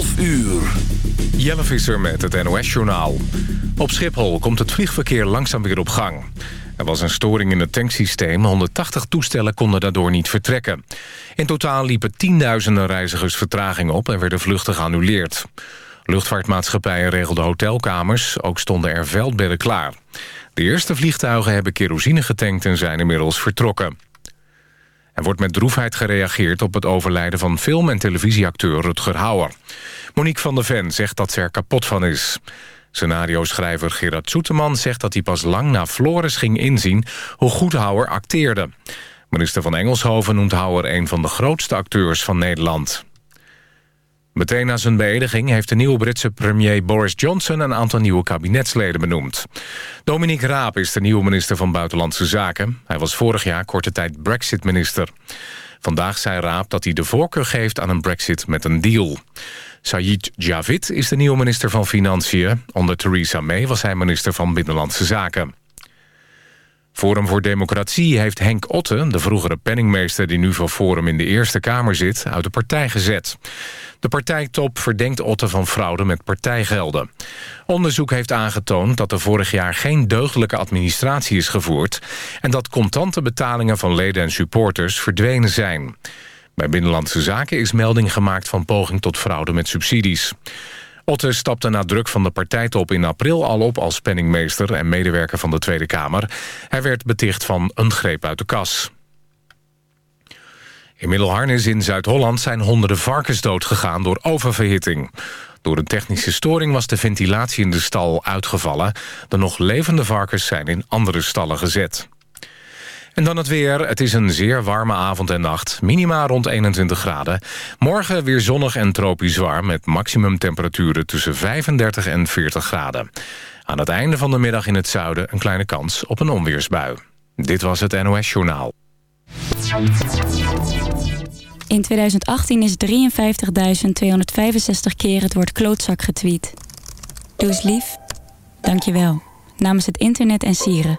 12 uur. Jelle Visser met het NOS-journaal. Op Schiphol komt het vliegverkeer langzaam weer op gang. Er was een storing in het tanksysteem. 180 toestellen konden daardoor niet vertrekken. In totaal liepen tienduizenden reizigers vertraging op... en werden vluchten geannuleerd. Luchtvaartmaatschappijen regelden hotelkamers. Ook stonden er veldbedden klaar. De eerste vliegtuigen hebben kerosine getankt en zijn inmiddels vertrokken. Er wordt met droefheid gereageerd op het overlijden van film- en televisieacteur Rutger Hauer. Monique van der Ven zegt dat ze er kapot van is. Scenario-schrijver Gerard Soeteman zegt dat hij pas lang na Flores ging inzien hoe goed Hauer acteerde. Minister van Engelshoven noemt Hauer een van de grootste acteurs van Nederland. Meteen na zijn beëdiging heeft de nieuwe Britse premier Boris Johnson... een aantal nieuwe kabinetsleden benoemd. Dominique Raab is de nieuwe minister van Buitenlandse Zaken. Hij was vorig jaar korte tijd brexit-minister. Vandaag zei Raab dat hij de voorkeur geeft aan een brexit met een deal. Sajid Javid is de nieuwe minister van Financiën. Onder Theresa May was hij minister van Binnenlandse Zaken. Forum voor Democratie heeft Henk Otte, de vroegere penningmeester... die nu voor Forum in de Eerste Kamer zit, uit de partij gezet. De partijtop verdenkt Otte van fraude met partijgelden. Onderzoek heeft aangetoond dat er vorig jaar geen deugdelijke administratie is gevoerd... en dat contante betalingen van leden en supporters verdwenen zijn. Bij Binnenlandse Zaken is melding gemaakt van poging tot fraude met subsidies. Otte stapte na druk van de partijtop in april al op als penningmeester en medewerker van de Tweede Kamer. Hij werd beticht van een greep uit de kas. In Middelharnis in Zuid-Holland zijn honderden varkens doodgegaan door oververhitting. Door een technische storing was de ventilatie in de stal uitgevallen. De nog levende varkens zijn in andere stallen gezet. En dan het weer. Het is een zeer warme avond en nacht. Minima rond 21 graden. Morgen weer zonnig en tropisch warm... met maximumtemperaturen tussen 35 en 40 graden. Aan het einde van de middag in het zuiden... een kleine kans op een onweersbui. Dit was het NOS Journaal. In 2018 is 53.265 keer het woord klootzak getweet. Doe eens lief. Dank je wel. Namens het internet en sieren.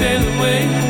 Stay away.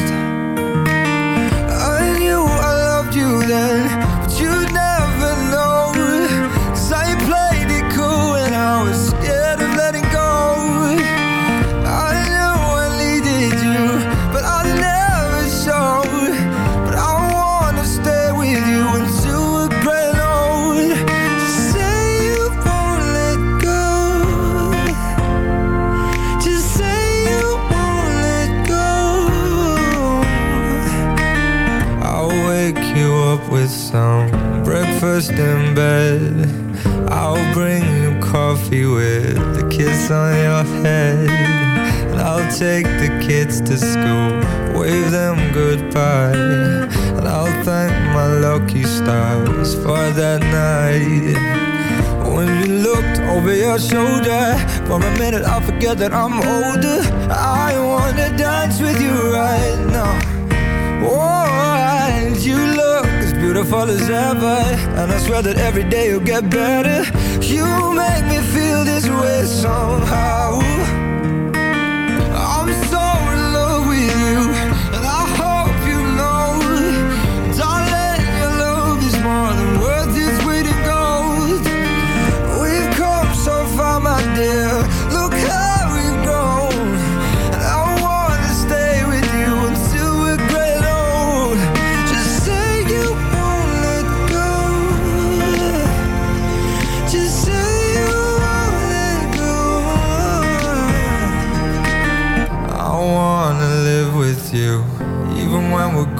For a minute I forget that I'm older. I wanna dance with you right now. Oh, and you look as beautiful as ever? And I swear that every day you'll get better. You make me feel this way somehow.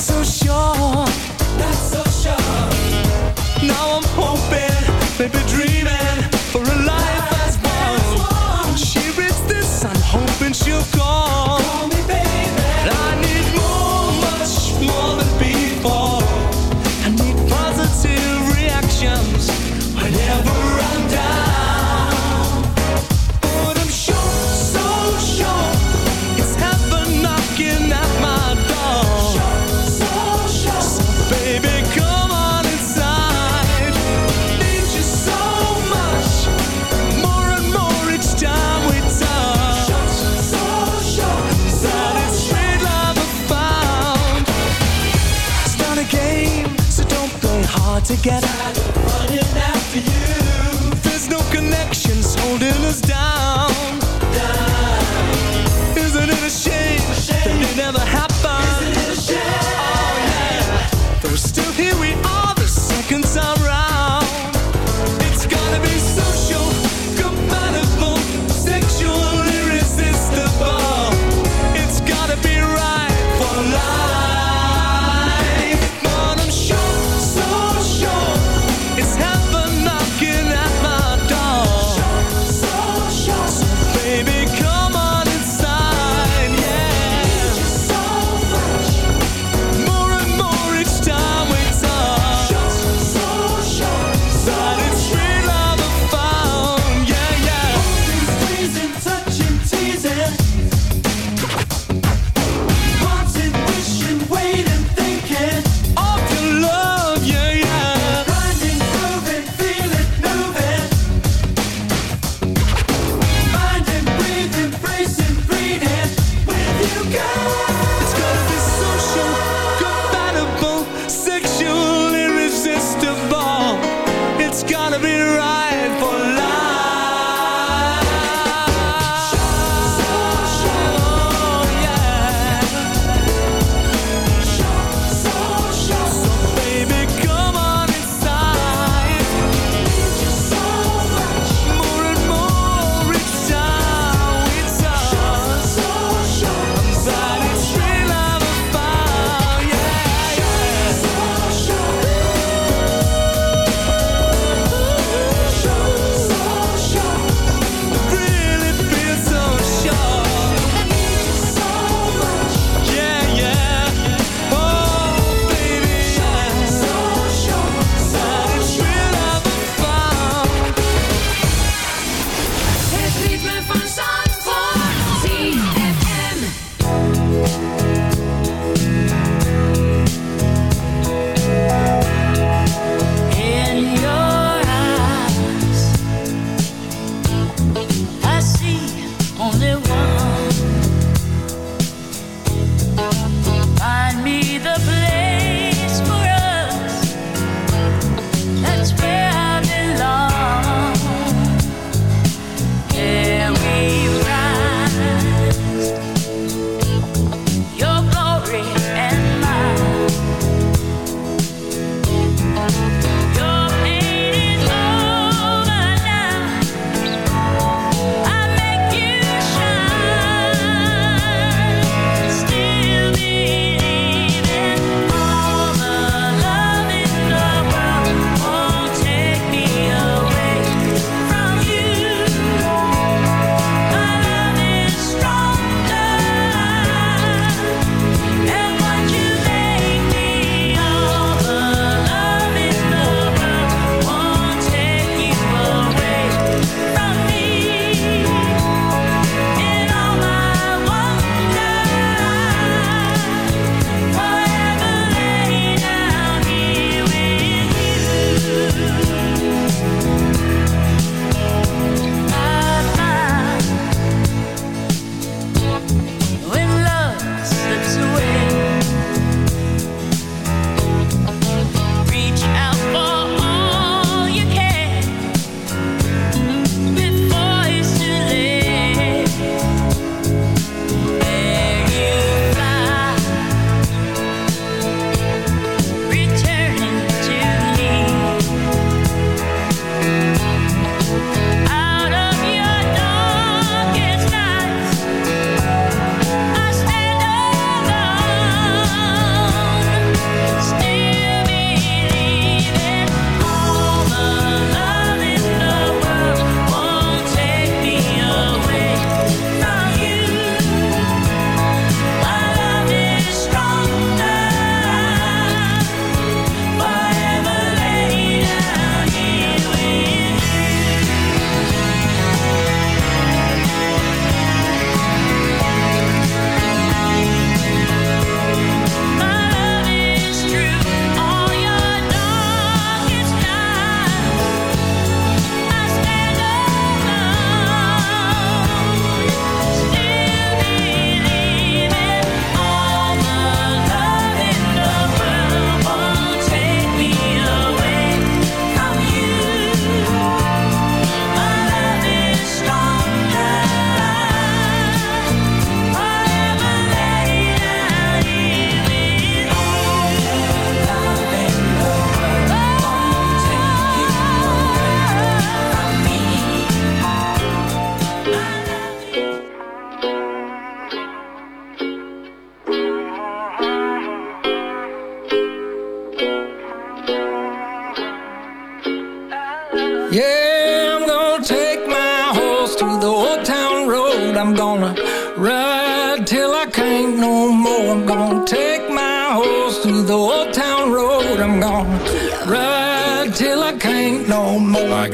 so together.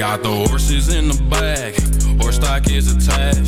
Got the horses in the back, horse stock is attached.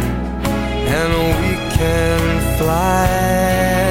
And we can fly,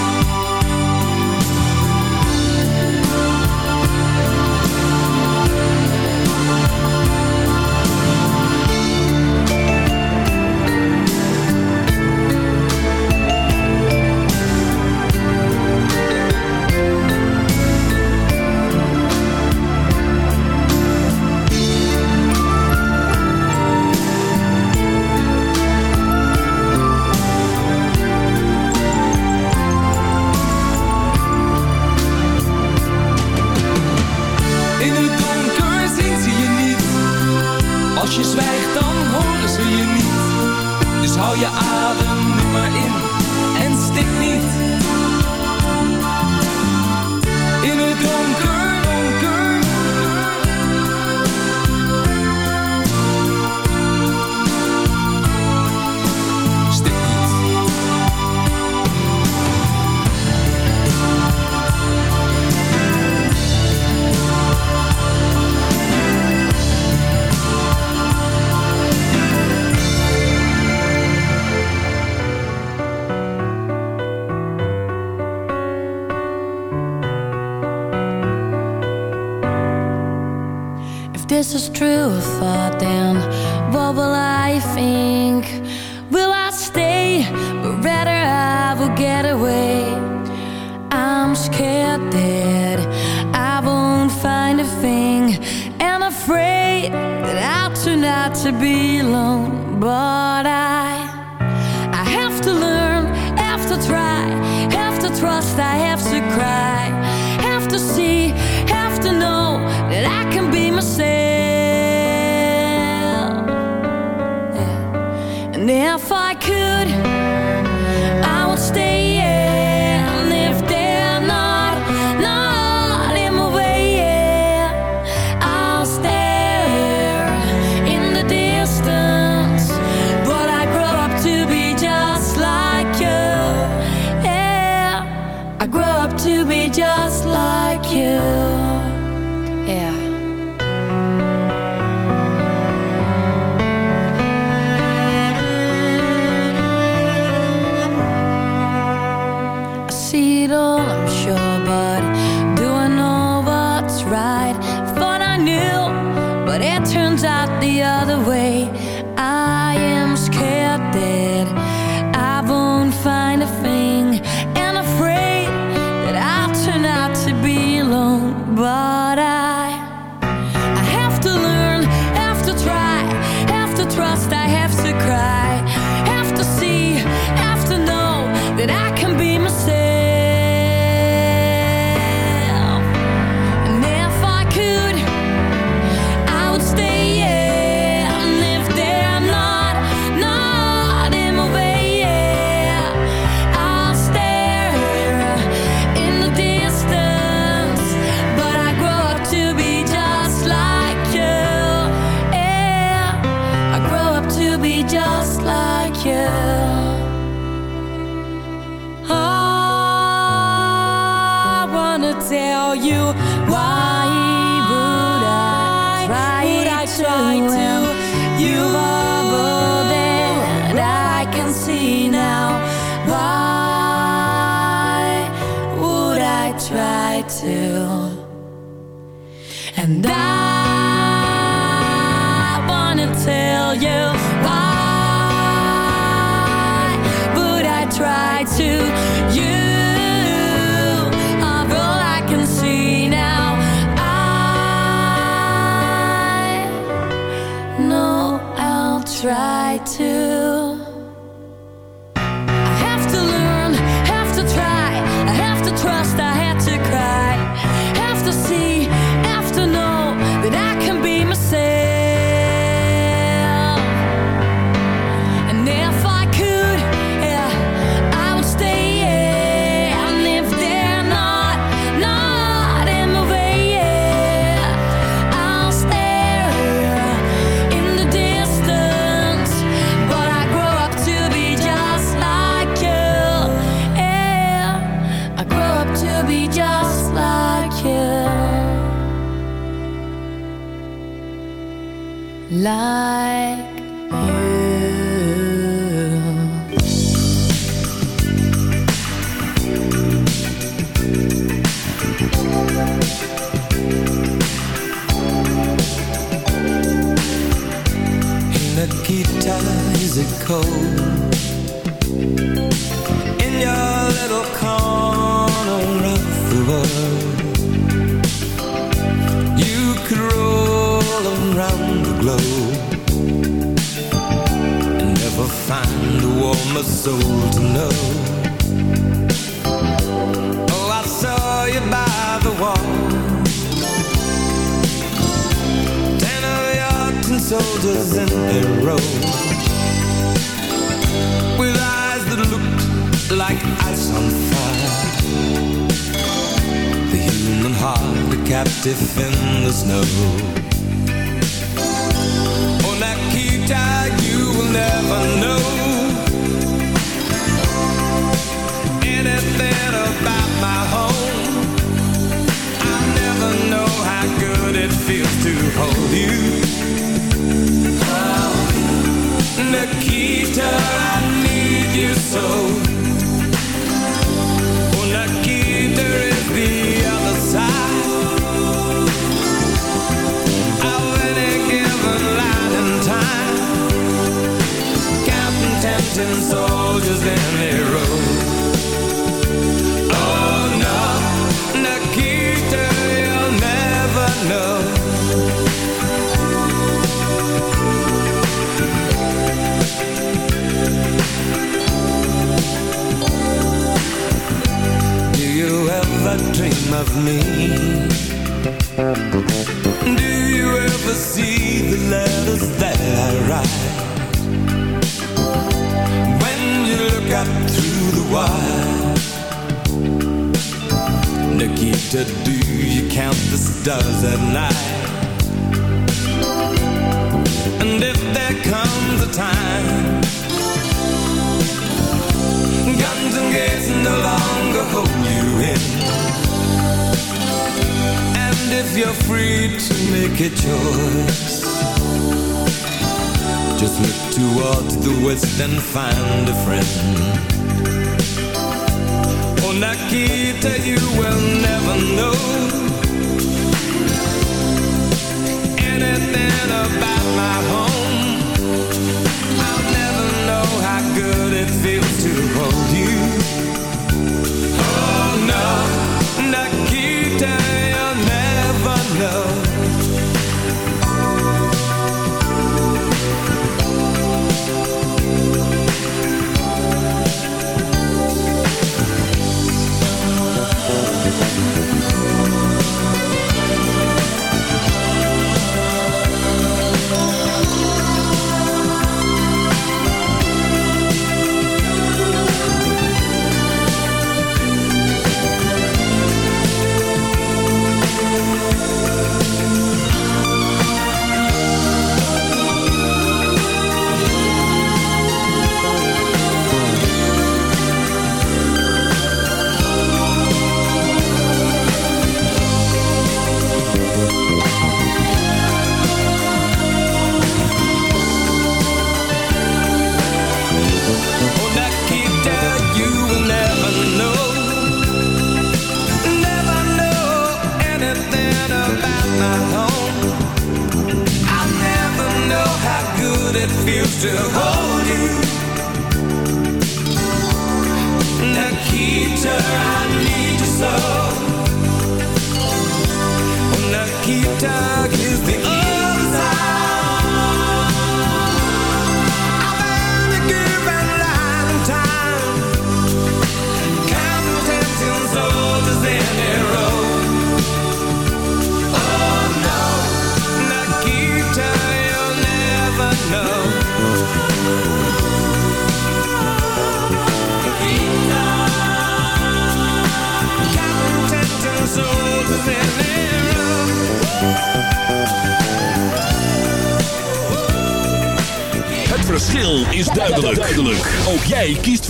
To be alone. But I,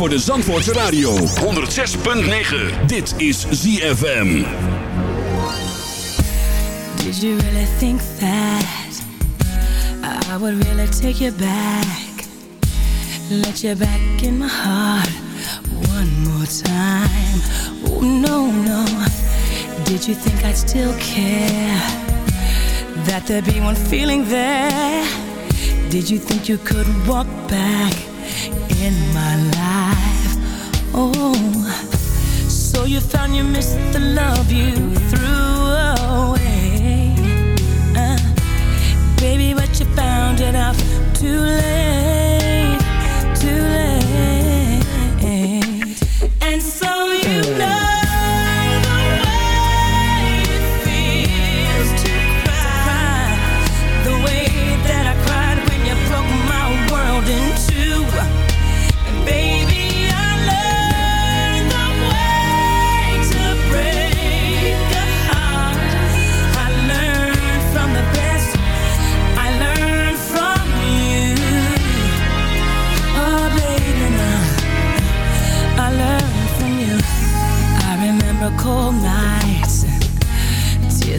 voor de Zandvoortse Radio. 106.9. Dit is ZFM. Did you really think that I would really take you back? Let you back in my heart one more time. Oh no, no. Did you think I'd still care? That there'd be one feeling there? Did you think you could walk back in my life? Oh, so you found you missed the love you threw away, uh, baby, but you found too late.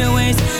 your ways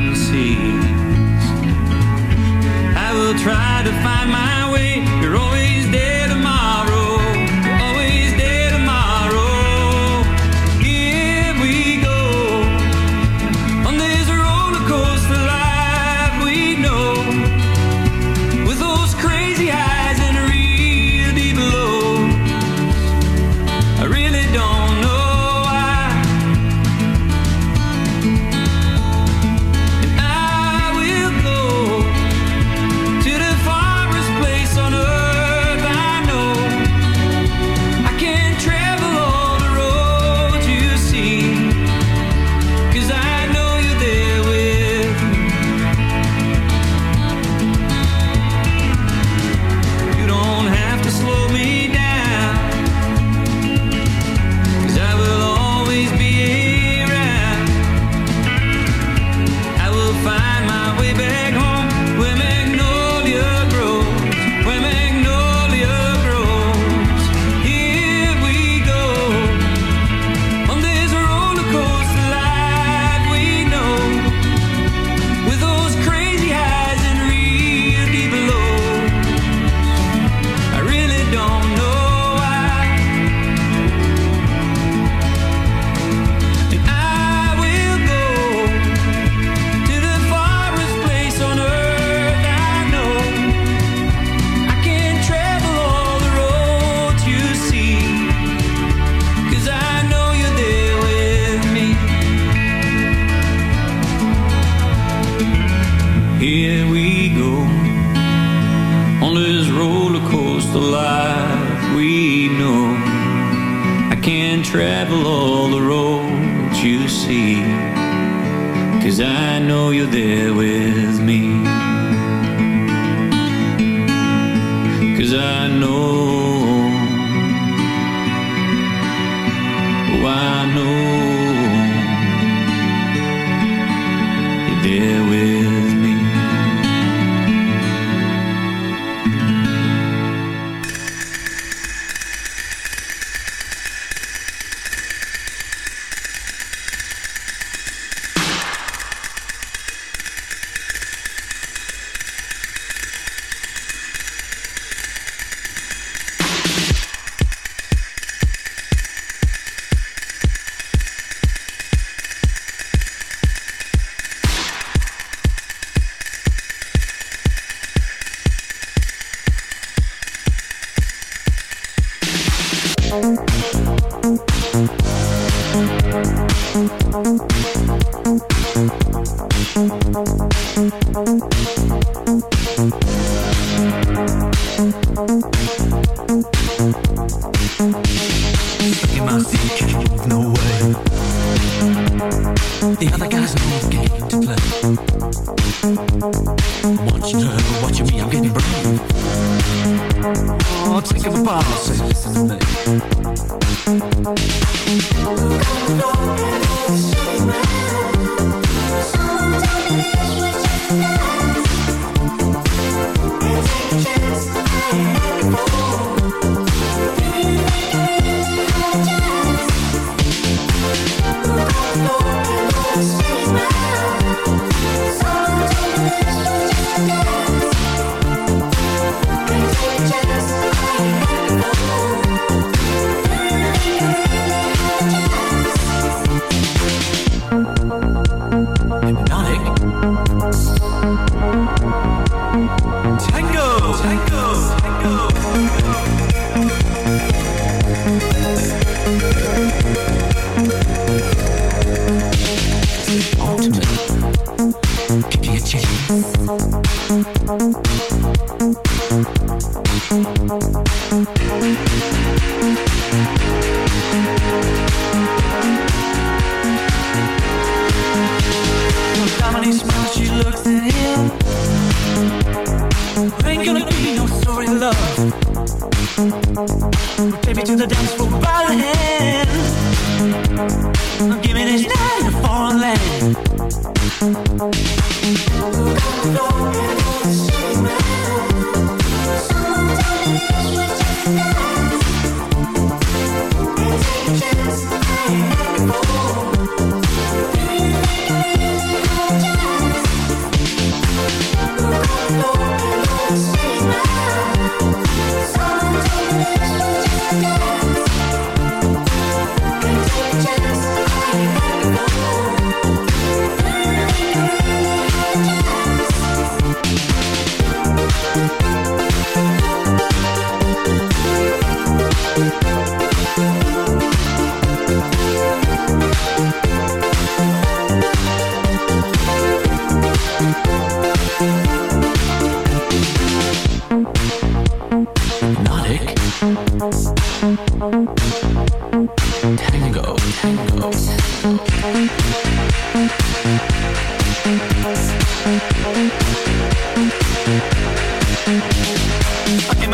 to find my no